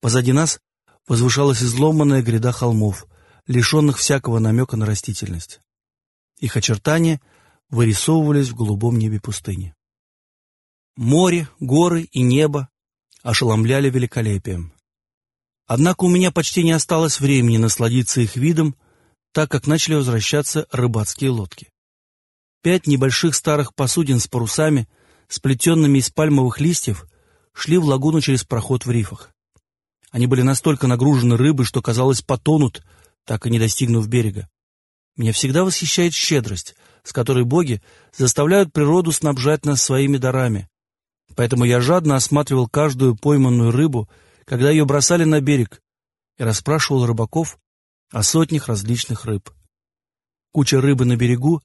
Позади нас возвышалась изломанная гряда холмов, лишенных всякого намека на растительность. Их очертания вырисовывались в голубом небе пустыни. Море, горы и небо ошеломляли великолепием. Однако у меня почти не осталось времени насладиться их видом, так как начали возвращаться рыбацкие лодки. Пять небольших старых посудин с парусами, сплетенными из пальмовых листьев, шли в лагуну через проход в рифах. Они были настолько нагружены рыбой, что, казалось, потонут, так и не достигнув берега. Меня всегда восхищает щедрость, с которой боги заставляют природу снабжать нас своими дарами. Поэтому я жадно осматривал каждую пойманную рыбу, когда ее бросали на берег, и расспрашивал рыбаков о сотнях различных рыб. Куча рыбы на берегу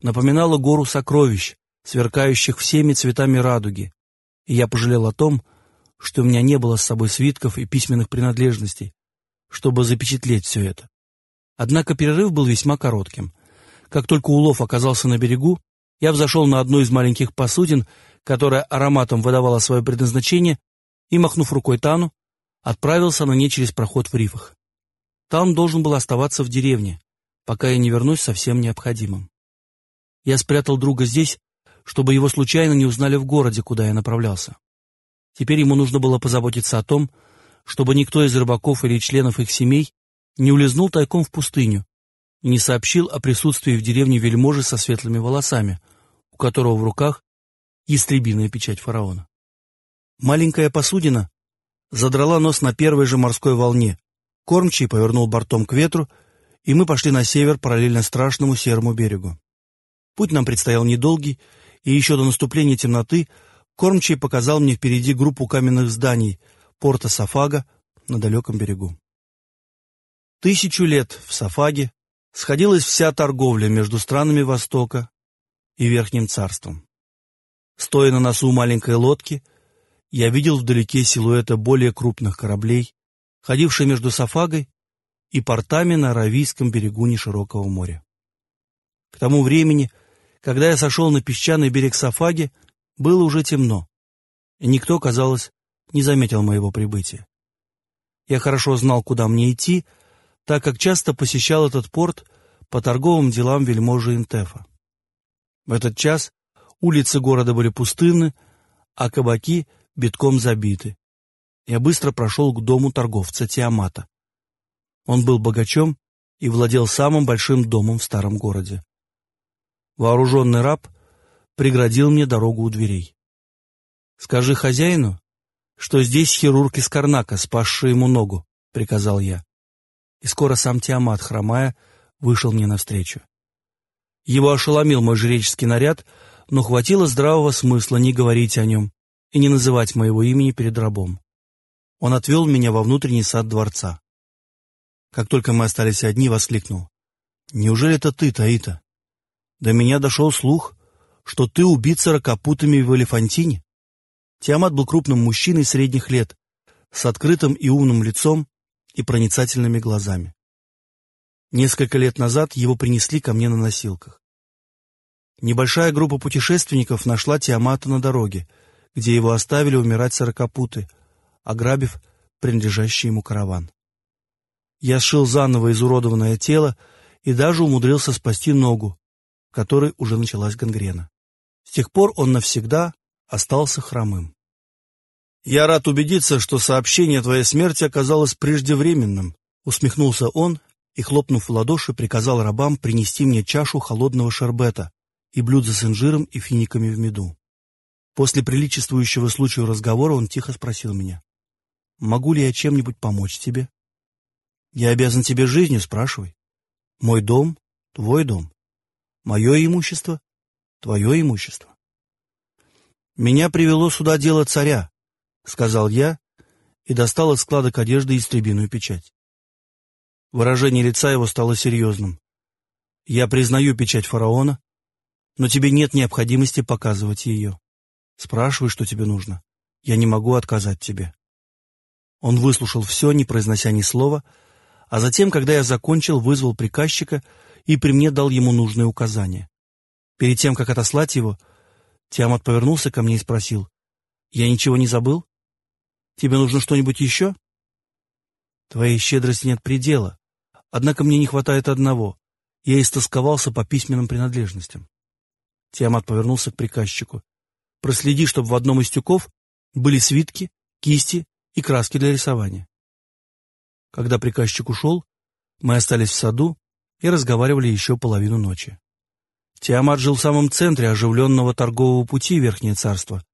напоминала гору сокровищ, сверкающих всеми цветами радуги, и я пожалел о том, что у меня не было с собой свитков и письменных принадлежностей, чтобы запечатлеть все это. Однако перерыв был весьма коротким. Как только улов оказался на берегу, я взошел на одну из маленьких посудин, которая ароматом выдавала свое предназначение, и, махнув рукой Тану, отправился на ней через проход в рифах. Тан должен был оставаться в деревне, пока я не вернусь со всем необходимым. Я спрятал друга здесь, чтобы его случайно не узнали в городе, куда я направлялся. Теперь ему нужно было позаботиться о том, чтобы никто из рыбаков или членов их семей не улизнул тайком в пустыню и не сообщил о присутствии в деревне вельможи со светлыми волосами, у которого в руках ястребиная печать фараона. Маленькая посудина задрала нос на первой же морской волне, кормчий повернул бортом к ветру, и мы пошли на север параллельно страшному серому берегу. Путь нам предстоял недолгий, и еще до наступления темноты кормчий показал мне впереди группу каменных зданий порта Сафага на далеком берегу. Тысячу лет в Сафаге сходилась вся торговля между странами Востока и Верхним Царством. Стоя на носу маленькой лодки, я видел вдалеке силуэта более крупных кораблей, ходившие между Сафагой и портами на Аравийском берегу неширокого моря. К тому времени, когда я сошел на песчаный берег Сафаги, было уже темно, никто, казалось, не заметил моего прибытия. Я хорошо знал, куда мне идти, так как часто посещал этот порт по торговым делам вельможи Интефа. В этот час улицы города были пустынны, а кабаки битком забиты. Я быстро прошел к дому торговца Тиамата. Он был богачом и владел самым большим домом в старом городе. Вооруженный раб преградил мне дорогу у дверей. «Скажи хозяину, что здесь хирург из Карнака, спасший ему ногу», — приказал я. И скоро сам Тиамат, хромая, вышел мне навстречу. Его ошеломил мой жреческий наряд, но хватило здравого смысла не говорить о нем и не называть моего имени перед рабом. Он отвел меня во внутренний сад дворца. Как только мы остались одни, воскликнул. «Неужели это ты, Таита?» До меня дошел слух, что ты убит сорокопутами в Элефантине. Тиамат был крупным мужчиной средних лет, с открытым и умным лицом и проницательными глазами. Несколько лет назад его принесли ко мне на носилках. Небольшая группа путешественников нашла Тиамата на дороге, где его оставили умирать сорокопуты, ограбив принадлежащий ему караван. Я сшил заново изуродованное тело и даже умудрился спасти ногу, которой уже началась гангрена. С тех пор он навсегда остался хромым. «Я рад убедиться, что сообщение о твоей смерти оказалось преждевременным», усмехнулся он и, хлопнув в ладоши, приказал рабам принести мне чашу холодного шарбета и блюдо с инжиром и финиками в меду. После приличествующего случаю разговора он тихо спросил меня, «Могу ли я чем-нибудь помочь тебе?» «Я обязан тебе жизнью, спрашивай. Мой дом — твой дом. Мое имущество — твое имущество. «Меня привело сюда дело царя», — сказал я и достал из складок одежды истребиную печать. Выражение лица его стало серьезным. «Я признаю печать фараона, но тебе нет необходимости показывать ее. Спрашивай, что тебе нужно. Я не могу отказать тебе». Он выслушал все, не произнося ни слова, а затем, когда я закончил, вызвал приказчика — и при мне дал ему нужные указания. Перед тем, как отослать его, Тиамат повернулся ко мне и спросил, «Я ничего не забыл? Тебе нужно что-нибудь еще?» Твоей щедрости нет предела. Однако мне не хватает одного. Я истосковался по письменным принадлежностям. Тиамат повернулся к приказчику. Проследи, чтобы в одном из тюков были свитки, кисти и краски для рисования. Когда приказчик ушел, мы остались в саду и разговаривали еще половину ночи. Тиамат жил в самом центре оживленного торгового пути Верхнее Царство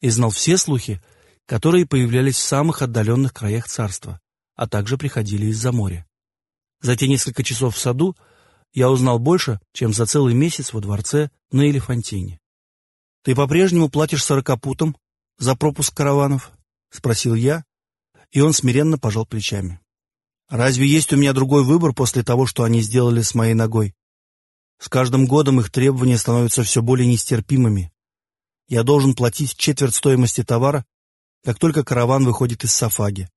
и знал все слухи, которые появлялись в самых отдаленных краях царства, а также приходили из-за моря. За те несколько часов в саду я узнал больше, чем за целый месяц во дворце на Элефантине. «Ты по-прежнему платишь сорокопутам за пропуск караванов?» — спросил я, и он смиренно пожал плечами. «Разве есть у меня другой выбор после того, что они сделали с моей ногой? С каждым годом их требования становятся все более нестерпимыми. Я должен платить четверть стоимости товара, как только караван выходит из Сафаги,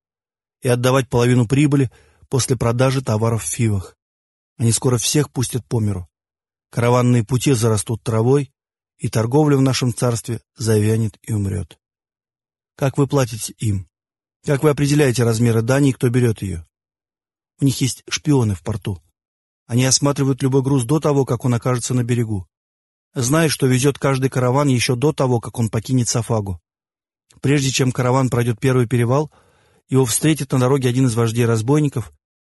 и отдавать половину прибыли после продажи товаров в Фивах. Они скоро всех пустят по миру. Караванные пути зарастут травой, и торговля в нашем царстве завянет и умрет. Как вы платите им? Как вы определяете размеры дани и кто берет ее? У них есть шпионы в порту. Они осматривают любой груз до того, как он окажется на берегу. Знают, что везет каждый караван еще до того, как он покинет Сафагу. Прежде чем караван пройдет первый перевал, его встретит на дороге один из вождей разбойников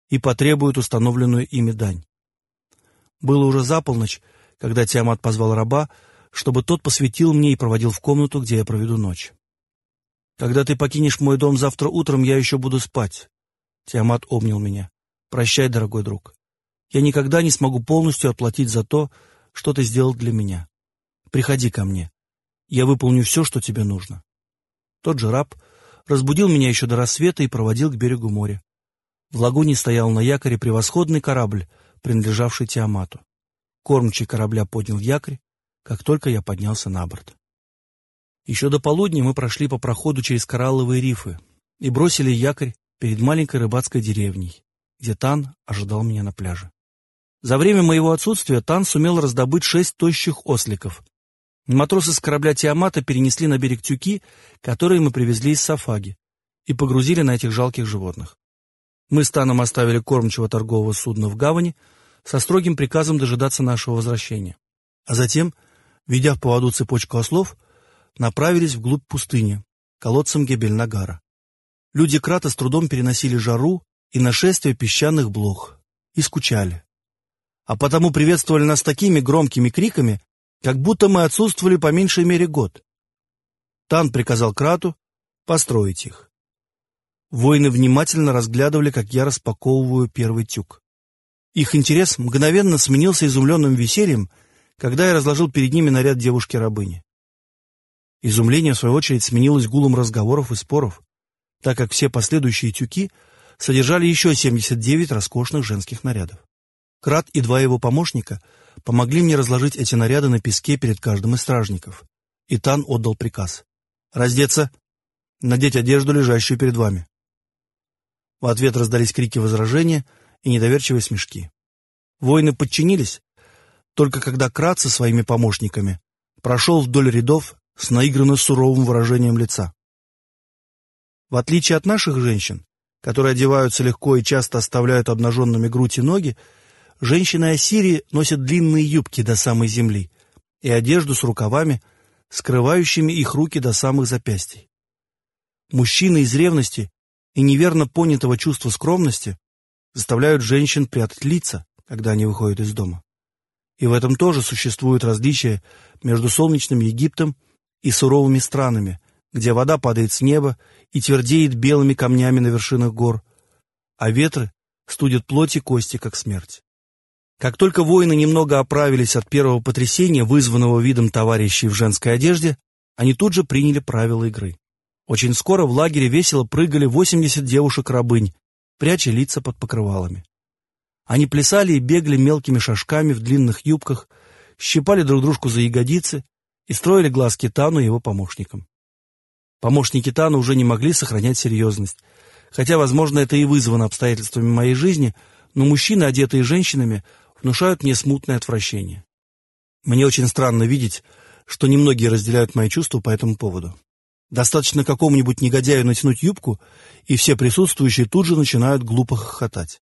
и потребует установленную ими дань. Было уже за полночь, когда Тиамат позвал раба, чтобы тот посвятил мне и проводил в комнату, где я проведу ночь. «Когда ты покинешь мой дом завтра утром, я еще буду спать». Тиамат обнял меня. «Прощай, дорогой друг. Я никогда не смогу полностью отплатить за то, что ты сделал для меня. Приходи ко мне. Я выполню все, что тебе нужно. Тот же раб разбудил меня еще до рассвета и проводил к берегу моря. В лагуне стоял на якоре превосходный корабль, принадлежавший Тиамату. Кормчий корабля поднял якорь, как только я поднялся на борт. Еще до полудня мы прошли по проходу через коралловые рифы и бросили якорь перед маленькой рыбацкой деревней, где Тан ожидал меня на пляже. За время моего отсутствия Тан сумел раздобыть шесть тощих осликов. Матросы с корабля Тиамата перенесли на берег тюки, которые мы привезли из Сафаги, и погрузили на этих жалких животных. Мы с Таном оставили кормчего торгового судна в гавани со строгим приказом дожидаться нашего возвращения. А затем, ведя в поводу цепочку ослов, направились вглубь пустыни, колодцем Гебель-Нагара. Люди Крата с трудом переносили жару и нашествие песчаных блох и скучали а потому приветствовали нас такими громкими криками, как будто мы отсутствовали по меньшей мере год. Тан приказал Крату построить их. Воины внимательно разглядывали, как я распаковываю первый тюк. Их интерес мгновенно сменился изумленным весельем, когда я разложил перед ними наряд девушки-рабыни. Изумление, в свою очередь, сменилось гулом разговоров и споров, так как все последующие тюки содержали еще 79 роскошных женских нарядов. Крат и два его помощника помогли мне разложить эти наряды на песке перед каждым из стражников. И Тан отдал приказ. «Раздеться! Надеть одежду, лежащую перед вами!» В ответ раздались крики возражения и недоверчивые смешки. Воины подчинились, только когда Крат со своими помощниками прошел вдоль рядов с наигранно суровым выражением лица. В отличие от наших женщин, которые одеваются легко и часто оставляют обнаженными грудь и ноги, Женщины Ассирии носят длинные юбки до самой земли и одежду с рукавами, скрывающими их руки до самых запястий. Мужчины из ревности и неверно понятого чувства скромности заставляют женщин прятать лица, когда они выходят из дома. И в этом тоже существует различие между солнечным Египтом и суровыми странами, где вода падает с неба и твердеет белыми камнями на вершинах гор, а ветры студят плоть и кости, как смерть. Как только воины немного оправились от первого потрясения, вызванного видом товарищей в женской одежде, они тут же приняли правила игры. Очень скоро в лагере весело прыгали 80 девушек-рабынь, пряча лица под покрывалами. Они плясали и бегали мелкими шажками в длинных юбках, щипали друг дружку за ягодицы и строили глазки Тану и его помощникам. Помощники Тану уже не могли сохранять серьезность, хотя, возможно, это и вызвано обстоятельствами моей жизни, но мужчины, одетые женщинами, внушают мне смутное отвращение. Мне очень странно видеть, что немногие разделяют мои чувства по этому поводу. Достаточно какому-нибудь негодяю натянуть юбку, и все присутствующие тут же начинают глупо хохотать.